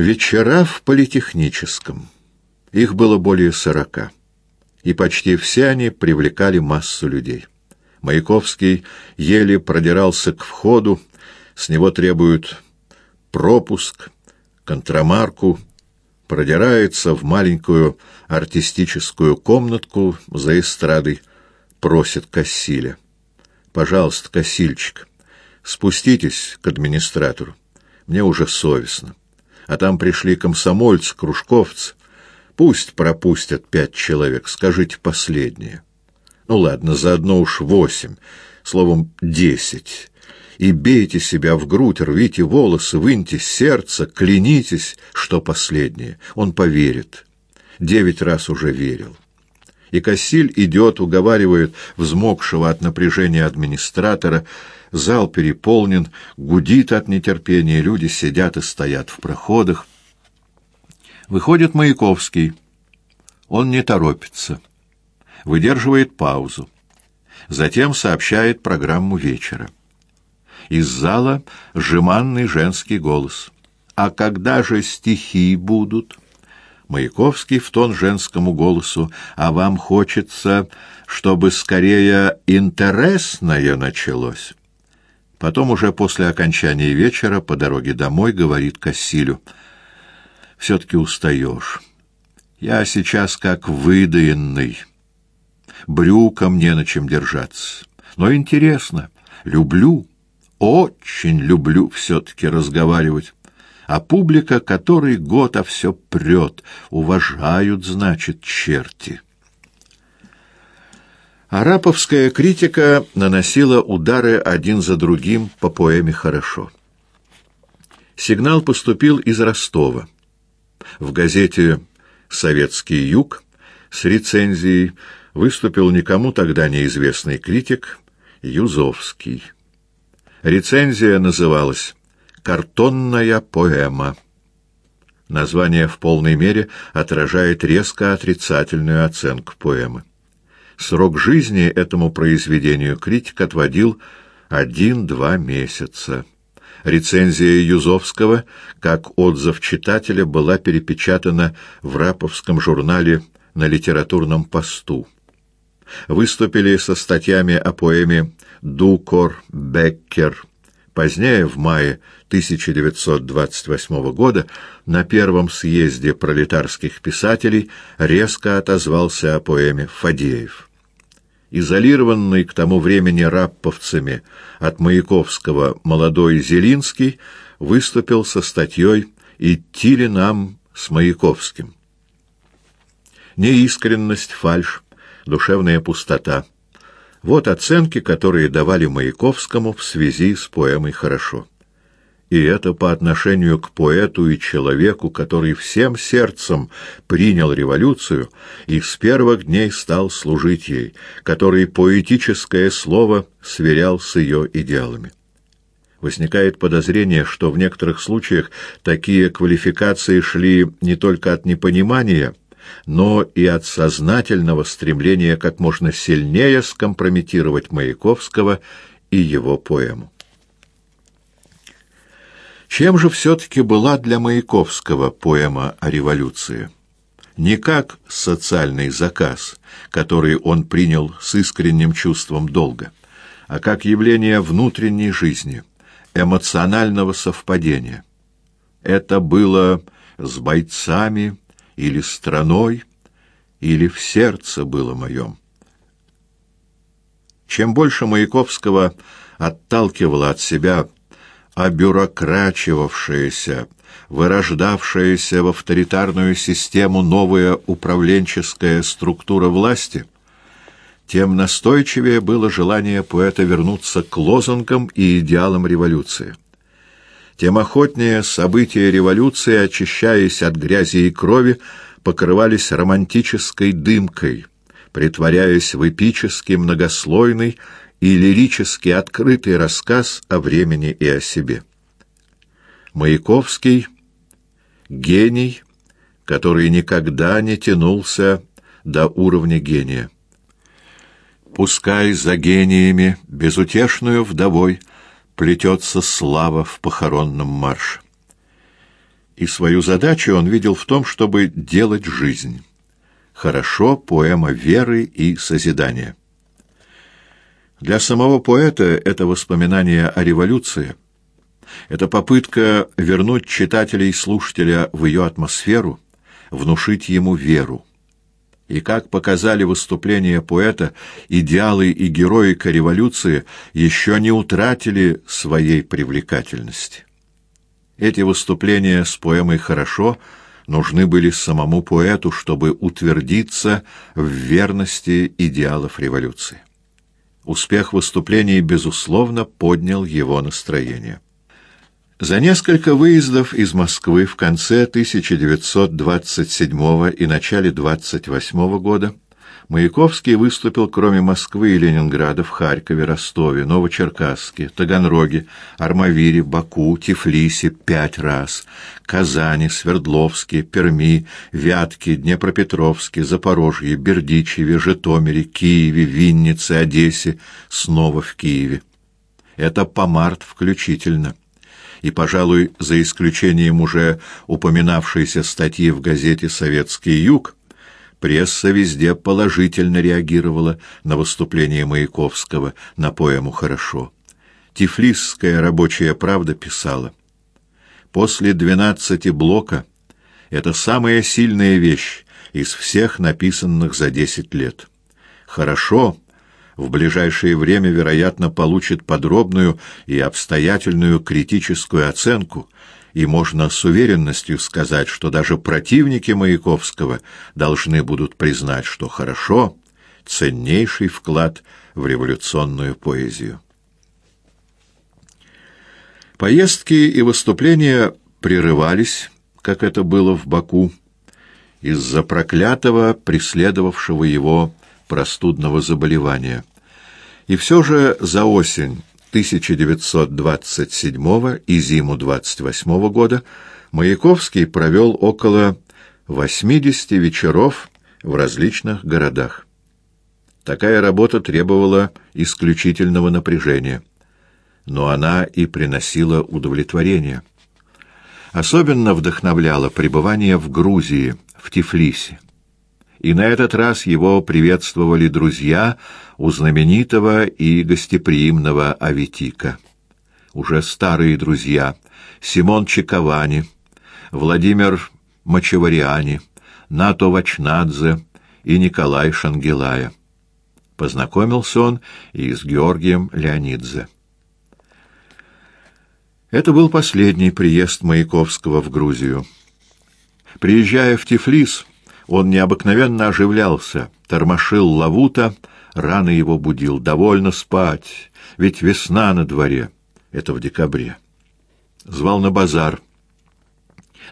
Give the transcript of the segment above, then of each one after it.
Вечера в политехническом. Их было более сорока. И почти все они привлекали массу людей. Маяковский еле продирался к входу, с него требуют пропуск, контрамарку, продирается в маленькую артистическую комнатку за эстрадой, просит Кассиля. «Пожалуйста, Кассильчик, спуститесь к администратору. Мне уже совестно. А там пришли комсомольцы, кружковцы. Пусть пропустят пять человек, скажите последнее. Ну ладно, заодно уж восемь, словом, десять. И бейте себя в грудь, рвите волосы, выньте сердце, клянитесь, что последнее. Он поверит. Девять раз уже верил. И Кассиль идет, уговаривает взмокшего от напряжения администратора, Зал переполнен, гудит от нетерпения, люди сидят и стоят в проходах. Выходит Маяковский. Он не торопится. Выдерживает паузу. Затем сообщает программу вечера. Из зала жеманный женский голос. «А когда же стихи будут?» Маяковский в тон женскому голосу. «А вам хочется, чтобы скорее интересное началось?» Потом уже после окончания вечера по дороге домой говорит Кассилю. «Все-таки устаешь. Я сейчас как выдаенный. Брюком не на чем держаться. Но интересно. Люблю, очень люблю все-таки разговаривать. А публика который год, а все прет. Уважают, значит, черти». Араповская критика наносила удары один за другим по поэме «Хорошо». Сигнал поступил из Ростова. В газете «Советский юг» с рецензией выступил никому тогда неизвестный критик Юзовский. Рецензия называлась «Картонная поэма». Название в полной мере отражает резко отрицательную оценку поэмы. Срок жизни этому произведению критик отводил один-два месяца. Рецензия Юзовского, как отзыв читателя, была перепечатана в раповском журнале на литературном посту. Выступили со статьями о поэме «Дукор Беккер». Позднее, в мае 1928 года, на первом съезде пролетарских писателей резко отозвался о поэме «Фадеев» изолированный к тому времени рапповцами от Маяковского молодой Зелинский выступил со статьей «Идти ли нам с Маяковским?» Неискренность, фальшь, душевная пустота — вот оценки, которые давали Маяковскому в связи с поэмой «Хорошо» и это по отношению к поэту и человеку, который всем сердцем принял революцию и с первых дней стал служить ей, который поэтическое слово сверял с ее идеалами. Возникает подозрение, что в некоторых случаях такие квалификации шли не только от непонимания, но и от сознательного стремления как можно сильнее скомпрометировать Маяковского и его поэму. Чем же все-таки была для Маяковского поэма о революции? Не как социальный заказ, который он принял с искренним чувством долга, а как явление внутренней жизни, эмоционального совпадения. Это было с бойцами или страной, или в сердце было моем. Чем больше Маяковского отталкивало от себя обюрокрачивавшаяся, вырождавшаяся в авторитарную систему новая управленческая структура власти, тем настойчивее было желание поэта вернуться к лозунгам и идеалам революции. Тем охотнее события революции, очищаясь от грязи и крови, покрывались романтической дымкой, притворяясь в эпический многослойный и лирически открытый рассказ о времени и о себе. Маяковский — гений, который никогда не тянулся до уровня гения. Пускай за гениями, безутешную вдовой, плетется слава в похоронном марше. и свою задачу он видел в том, чтобы делать жизнь. Хорошо поэма веры и созидания. Для самого поэта это воспоминание о революции, это попытка вернуть читателя и слушателя в ее атмосферу, внушить ему веру. И как показали выступления поэта, идеалы и героика революции еще не утратили своей привлекательности. Эти выступления с поэмой «Хорошо» нужны были самому поэту, чтобы утвердиться в верности идеалов революции. Успех выступлений, безусловно, поднял его настроение. За несколько выездов из Москвы в конце 1927 и начале 28 года Маяковский выступил кроме Москвы и Ленинграда в Харькове, Ростове, Новочеркасске, Таганроге, Армавире, Баку, Тифлисе пять раз, Казани, Свердловске, Перми, Вятке, Днепропетровске, Запорожье, Бердичеве, Житомире, Киеве, Виннице, Одессе, снова в Киеве. Это по март включительно и, пожалуй, за исключением уже упоминавшейся статьи в газете «Советский юг», пресса везде положительно реагировала на выступление Маяковского на поэму «Хорошо». Тифлисская рабочая правда писала «После двенадцати блока это самая сильная вещь из всех написанных за десять лет. Хорошо в ближайшее время, вероятно, получит подробную и обстоятельную критическую оценку, и можно с уверенностью сказать, что даже противники Маяковского должны будут признать, что хорошо — ценнейший вклад в революционную поэзию. Поездки и выступления прерывались, как это было в Баку, из-за проклятого, преследовавшего его простудного заболевания. И все же за осень 1927 и зиму 28 года Маяковский провел около 80 вечеров в различных городах. Такая работа требовала исключительного напряжения, но она и приносила удовлетворение. Особенно вдохновляло пребывание в Грузии, в Тифлисе и на этот раз его приветствовали друзья у знаменитого и гостеприимного Аветика. Уже старые друзья Симон Чековани, Владимир Мачевариани, Нато Вачнадзе и Николай Шангелая. Познакомился он и с Георгием Леонидзе. Это был последний приезд Маяковского в Грузию. Приезжая в Тифлис, он необыкновенно оживлялся, тормошил Лавута, рано его будил. «Довольно спать, ведь весна на дворе». Это в декабре. Звал на базар.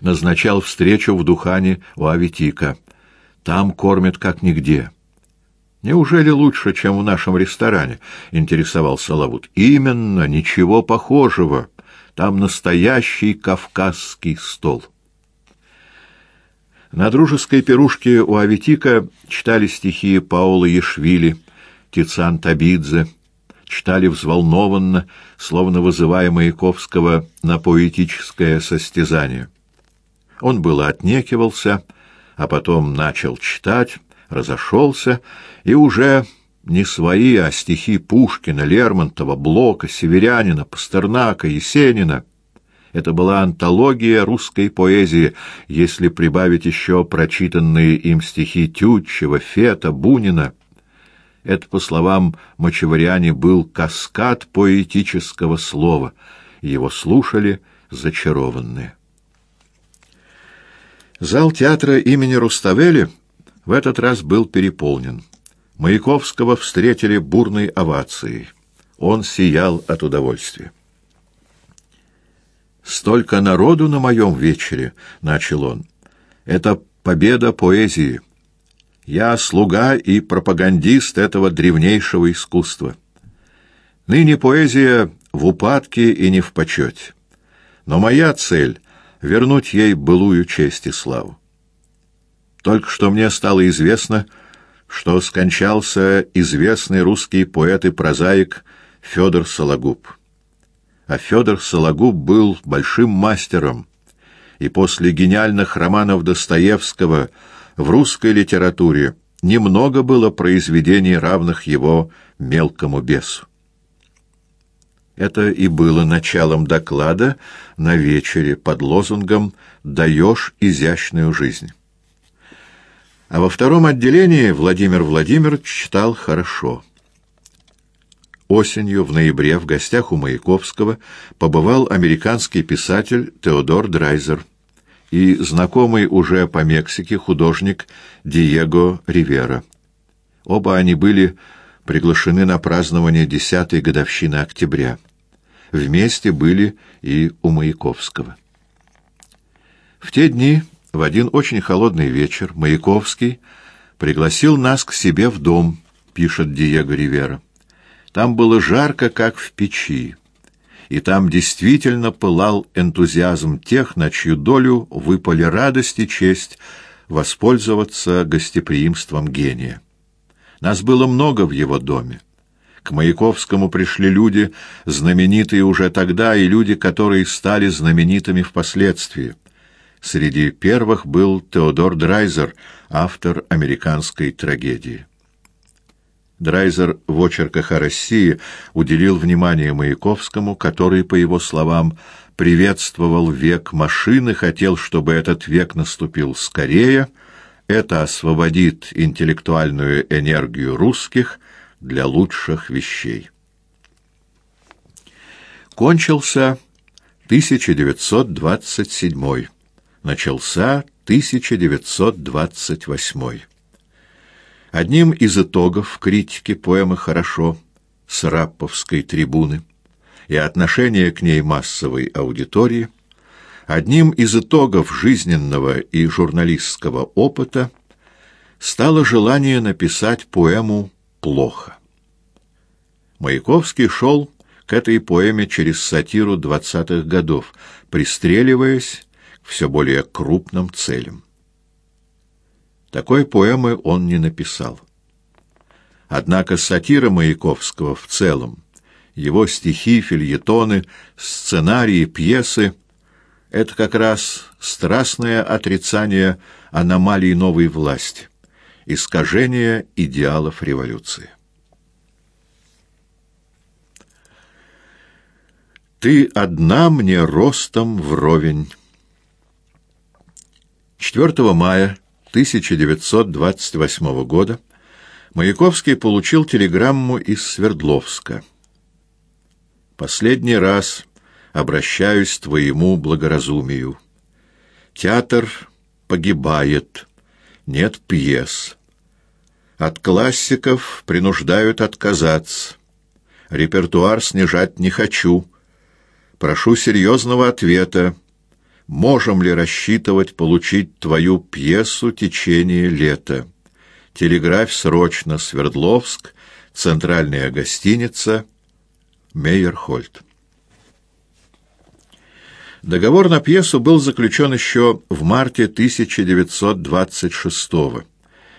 Назначал встречу в Духане у Аветика. Там кормят как нигде. «Неужели лучше, чем в нашем ресторане?» — интересовался Лавут. «Именно, ничего похожего. Там настоящий кавказский стол». На дружеской пирушке у Аветика читали стихи Паула Ешвили, Тицан Табидзе, читали взволнованно, словно вызывая Маяковского на поэтическое состязание. Он было отнекивался, а потом начал читать, разошелся, и уже не свои, а стихи Пушкина, Лермонтова, Блока, Северянина, Пастернака, Есенина — это была антология русской поэзии, если прибавить еще прочитанные им стихи Тютчева, Фета, Бунина. Это, по словам Мочеваряне, был каскад поэтического слова. Его слушали зачарованные. Зал театра имени Руставели в этот раз был переполнен. Маяковского встретили бурной овацией. Он сиял от удовольствия. «Столько народу на моем вечере», — начал он. «Это победа поэзии. Я слуга и пропагандист этого древнейшего искусства. Ныне поэзия в упадке и не в почете. Но моя цель — вернуть ей былую честь и славу. Только что мне стало известно, что скончался известный русский поэт и прозаик Федор Сологуб а Федор Сологуб был большим мастером. и после гениальных романов Достоевского в русской литературе немного было произведений, равных его «Мелкому бесу». Это и было началом доклада на вечере под лозунгом «Даешь изящную жизнь». А во втором отделении Владимир Владимирович читал хорошо. Осенью, в ноябре, в гостях у Маяковского побывал американский писатель Теодор Драйзер и знакомый уже по Мексике художник Диего Ривера. Оба они были приглашены на празднование десятой годовщины октября. Вместе были и у Маяковского. В те дни, в один очень холодный вечер, Маяковский пригласил нас к себе в дом, пишет Диего Ривера. Там было жарко, как в печи, и там действительно пылал энтузиазм тех, на чью долю выпали радость и честь воспользоваться гостеприимством гения. Нас было много в его доме. К Маяковскому пришли люди, знаменитые уже тогда, и люди, которые стали знаменитыми впоследствии. Среди первых был Теодор Драйзер, автор американской трагедии. Драйзер в очерках о России уделил внимание Маяковскому, который, по его словам, приветствовал век машины, хотел, чтобы этот век наступил скорее — это освободит интеллектуальную энергию русских для лучших вещей. Кончился 1927. Начался 1928. Одним из итогов критики поэмы «Хорошо» с Рапповской трибуны и отношения к ней массовой аудитории – Одним из итогов жизненного и журналистского опыта стало желание написать поэму «Плохо». Маяковский шел к этой поэме через сатиру двадцатых годов, пристреливаясь к все более крупным целям. Такой поэмы он не написал. Однако сатира Маяковского в целом, его стихи, фильетоны, сценарии, пьесы — это как раз страстное отрицание аномалий новой власти, искажение идеалов революции. Ты одна мне ростом вровень. 4 мая 1928 года Маяковский получил телеграмму из Свердловска. Последний раз обращаюсь к твоему благоразумию. Театр погибает, нет пьес. От классиков принуждают отказаться. Репертуар снижать не хочу. Прошу серьезного ответа. Можем ли рассчитывать получить твою пьесу «Течение лета»? Телеграфь срочно, Свердловск, центральная гостиница, Мейерхольд. Договор на пьесу был заключен еще в марте 1926 года,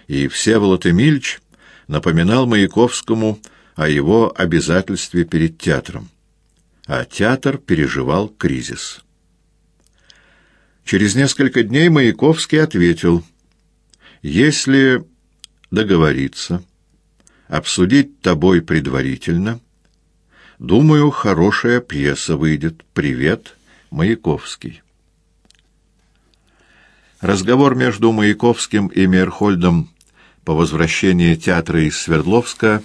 и Всеволод Эмильч напоминал Маяковскому о его обязательстве перед театром. А театр переживал кризис. Через несколько дней Маяковский ответил, «Если договориться, обсудить тобой предварительно, думаю, хорошая пьеса выйдет. Привет». Маяковский. Разговор между Маяковским и Мейерхольдом по возвращении театра из Свердловска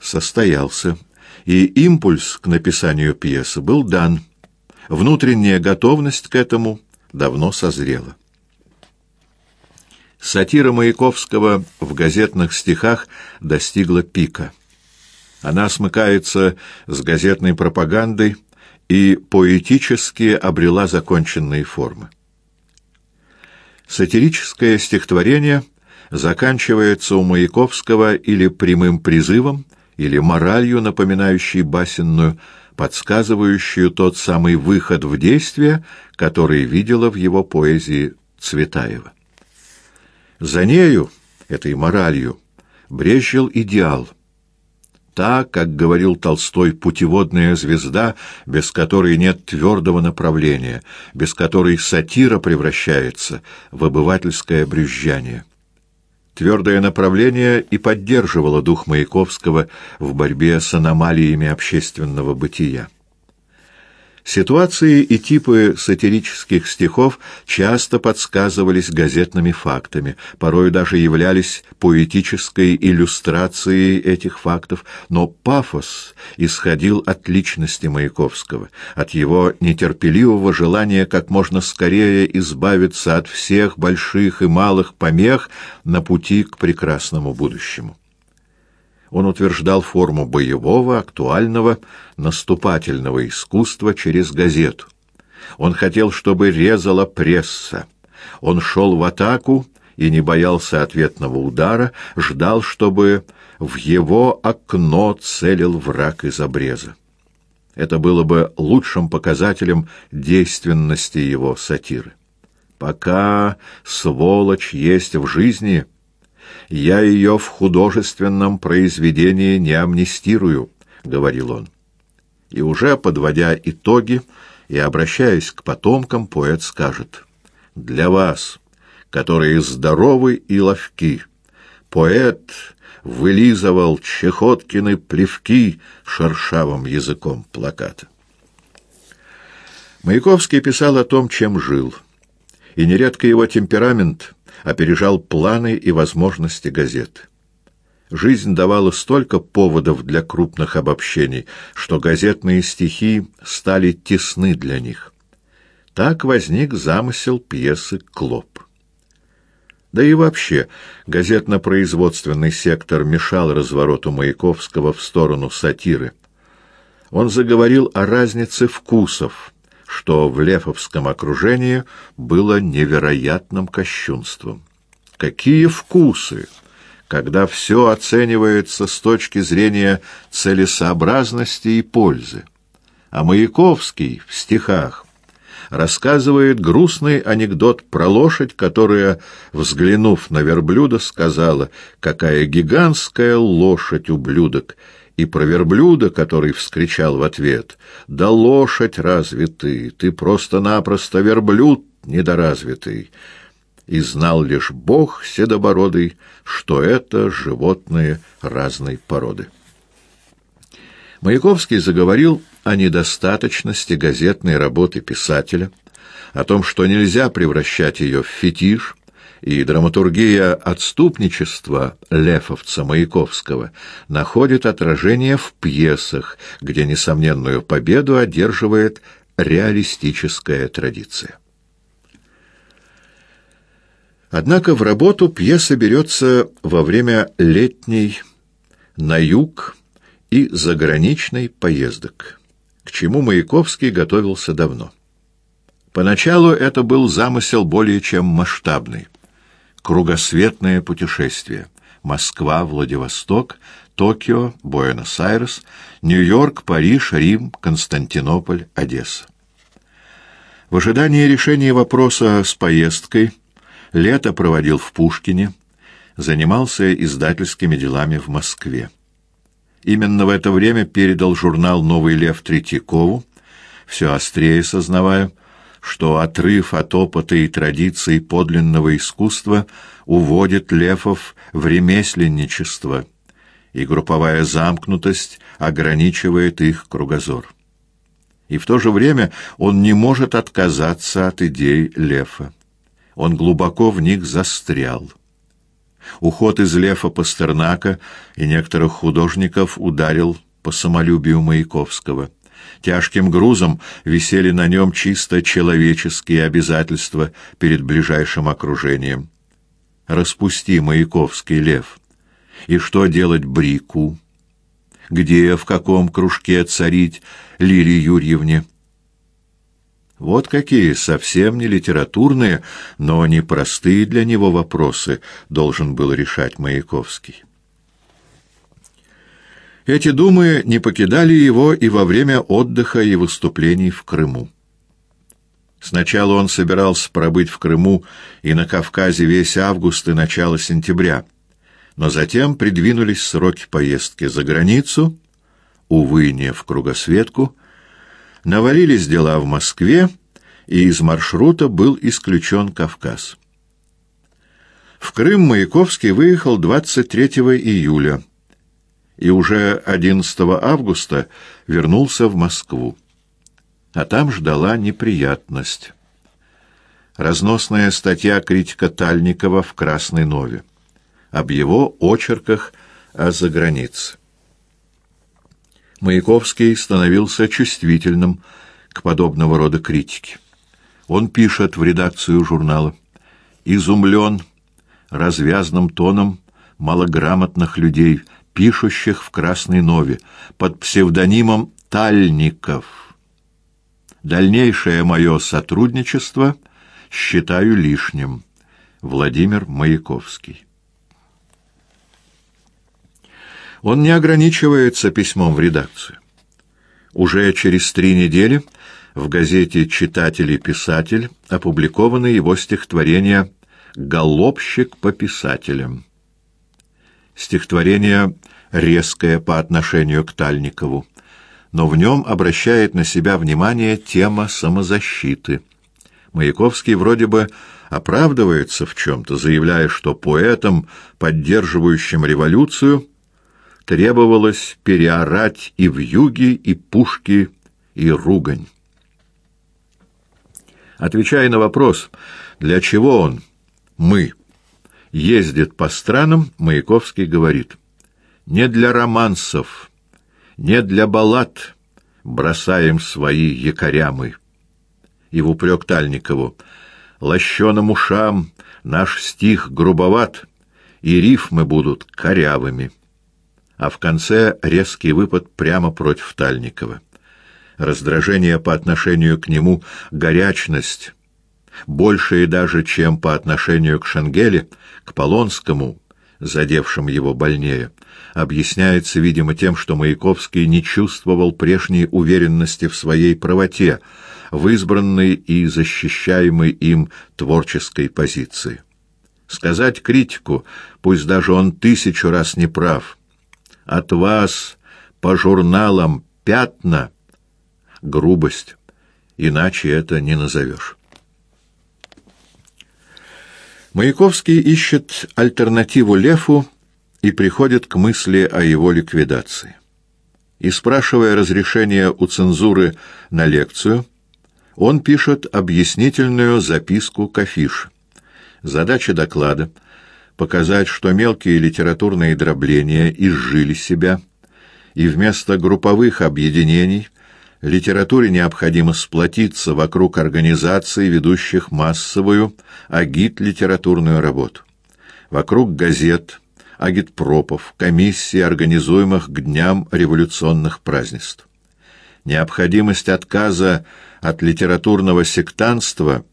состоялся, и импульс к написанию пьесы был дан. Внутренняя готовность к этому давно созрела. Сатира Маяковского в газетных стихах достигла пика. Она смыкается с газетной пропагандой, и поэтически обрела законченные формы. Сатирическое стихотворение заканчивается у Маяковского или прямым призывом, или моралью, напоминающей басенную, подсказывающую тот самый выход в действие, который видела в его поэзии Цветаева. За нею, этой моралью, брезжил идеал. Та, как говорил Толстой, путеводная звезда, без которой нет твердого направления, без которой сатира превращается в обывательское брюзжание. Твердое направление и поддерживало дух Маяковского в борьбе с аномалиями общественного бытия. Ситуации и типы сатирических стихов часто подсказывались газетными фактами, порой даже являлись поэтической иллюстрацией этих фактов, но пафос исходил от личности Маяковского, от его нетерпеливого желания как можно скорее избавиться от всех больших и малых помех на пути к прекрасному будущему. Он утверждал форму боевого, актуального, наступательного искусства через газету. Он хотел, чтобы резала пресса. Он шел в атаку и не боялся ответного удара, ждал, чтобы в его окно целил враг из обреза. Это было бы лучшим показателем действенности его сатиры. Пока сволочь есть в жизни, «Я ее в художественном произведении не амнистирую», — говорил он. И уже подводя итоги и обращаясь к потомкам, поэт скажет «Для вас, которые здоровы и ловки, поэт вылизывал Чехоткины плевки шершавым языком плаката». Маяковский писал о том, чем жил, и нередко его темперамент — опережал планы и возможности газет. Жизнь давала столько поводов для крупных обобщений, что газетные стихи стали тесны для них. Так возник замысел пьесы «Клоп». Да и вообще, газетно-производственный сектор мешал развороту Маяковского в сторону сатиры. Он заговорил о разнице вкусов, что в Лефовском окружении было невероятным кощунством. Какие вкусы! когда все оценивается с точки зрения целесообразности и пользы. А Маяковский в стихах рассказывает грустный анекдот про лошадь, которая, взглянув на верблюда, сказала «Какая гигантская лошадь, ублюдок!» и про верблюда, который вскричал в ответ «Да лошадь разве ты? Ты просто-напросто верблюд недоразвитый!» И знал лишь Бог седобородый, что это животные разной породы. Маяковский заговорил о недостаточности газетной работы писателя, о том, что нельзя превращать ее в фетиш, и драматургия отступничества Лефовца Маяковского находит отражение в пьесах, где несомненную победу одерживает реалистическая традиция. Однако в работу пьеса берется во время летней на юг и заграничной поездок, к чему Маяковский готовился давно. Поначалу это был замысел более чем масштабный кругосветное путешествие. Москва, Владивосток, Токио, Буэнос-Айрес, Нью-Йорк, Париж, Рим, Константинополь, Одесса. В ожидании решения вопроса с поездкой лето проводил в Пушкине, занимался издательскими делами в Москве. Именно в это время передал журнал «Новый лев» Третьякову, все острее сознавая, что отрыв от опыта и традиций подлинного искусства уводит лефов в ремесленничество, и групповая замкнутость ограничивает их кругозор. И в то же время он не может отказаться от идей Лефа. Он глубоко в них застрял. Уход из Лефа Пастернака и некоторых художников ударил по самолюбию Маяковского – Тяжким грузом висели на нем чисто человеческие обязательства перед ближайшим окружением. Распусти, Маяковский лев. И что делать Брику? Где, в каком кружке царить Лилии Юрьевне? Вот какие совсем не литературные, но не простые для него вопросы должен был решать Маяковский. Эти думы не покидали его и во время отдыха и выступлений в Крыму. Сначала он собирался пробыть в Крыму и на Кавказе весь август и начало сентября. Но затем придвинулись сроки поездки за границу, увы, не в кругосветку, навалились дела в Москве, и из маршрута был исключен Кавказ. В Крым Маяковский выехал 23 июля и уже 11 августа вернулся в Москву. А там ждала неприятность. Разносная статья критика Тальникова в «Красной Нове» об его очерках о загранице. Маяковский становился чувствительным к подобного рода критике. Он пишет в редакцию журнала «Изумлен развязным тоном малограмотных людей, пишущих в «Красной Нове» под псевдонимом Тальников. Дальнейшее мое сотрудничество считаю лишним. Владимир Маяковский Он не ограничивается письмом в редакцию. Уже через три недели в газете «Читатель и писатель» опубликованы его стихотворения «Голубщик по писателям». Стихотворение резкое по отношению к Тальникову, но в нем обращает на себя внимание тема самозащиты. Маяковский вроде бы оправдывается в чем-то, заявляя, что поэтам, поддерживающим революцию, требовалось переорать и вьюги, и пушки, и ругань. Отвечая на вопрос, для чего он, мы, ездит по странам, Маяковский говорит, не для романсов, не для баллад. Бросаем свои якоря мы. И в упрек Тальникову, лощеным ушам наш стих грубоват, и рифмы будут корявыми а в конце резкий выпад прямо против Тальникова. Раздражение по отношению к нему, горячность, большее даже, чем по отношению к Шенгеле, к Полонскому, задевшим его больнее, объясняется, видимо, тем, что Маяковский не чувствовал прежней уверенности в своей правоте, в избранной и защищаемой им творческой позиции. Сказать критику, пусть даже он тысячу раз не прав — от вас по журналам пятна — грубость, иначе это не назовешь. Маяковский ищет альтернативу Лефу и приходит к мысли о его ликвидации. И спрашивая разрешения у цензуры на лекцию, он пишет объяснительную записку к афише. Задача доклада — показать, что мелкие литературные дробления изжили себя, и вместо групповых объединений литературе необходимо сплотиться вокруг организаций, ведущих массовую агит-литературную работу, вокруг газет, агитпропов, комиссий, организуемых к дням революционных празднеств. Необходимость отказа от литературного сектанства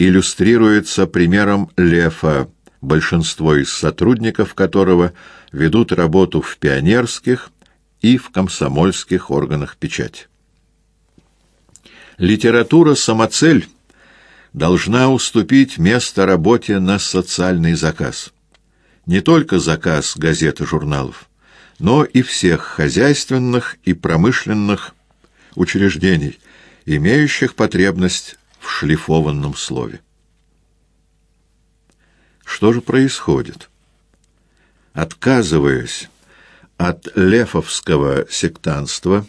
иллюстрируется примером Лефа большинство из сотрудников которого ведут работу в пионерских и в комсомольских органах печати. Литература-самоцель должна уступить место работе на социальный заказ. Не только заказ газет и журналов, но и всех хозяйственных и промышленных учреждений, имеющих потребность в шлифованном слове. Что же происходит? Отказываясь от лефовского сектанства,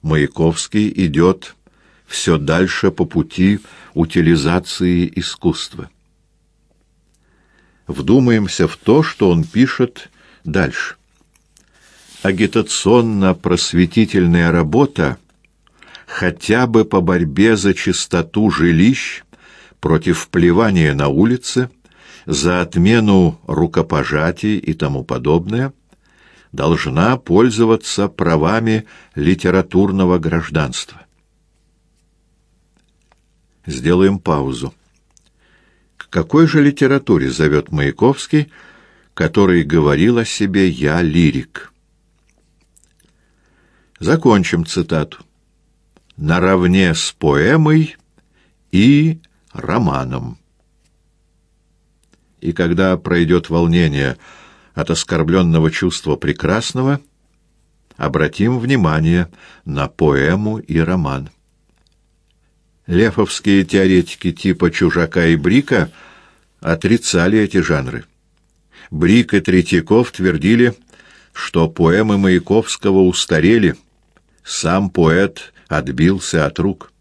Маяковский идет все дальше по пути утилизации искусства. Вдумаемся в то, что он пишет дальше. Агитационно-просветительная работа хотя бы по борьбе за чистоту жилищ против плевания на улице за отмену рукопожатий и тому подобное, должна пользоваться правами литературного гражданства. Сделаем паузу. К какой же литературе зовет Маяковский, который говорил о себе «я лирик»? Закончим цитату. «Наравне с поэмой и романом» и когда пройдет волнение, от оскорбленного чувства прекрасного, обратим внимание на поэму и роман. Лефовские теоретики типа Чужака и Брика отрицали эти жанры. Брик и Третьяков твердили, что поэмы Маяковского устарели, сам поэт отбился от рук.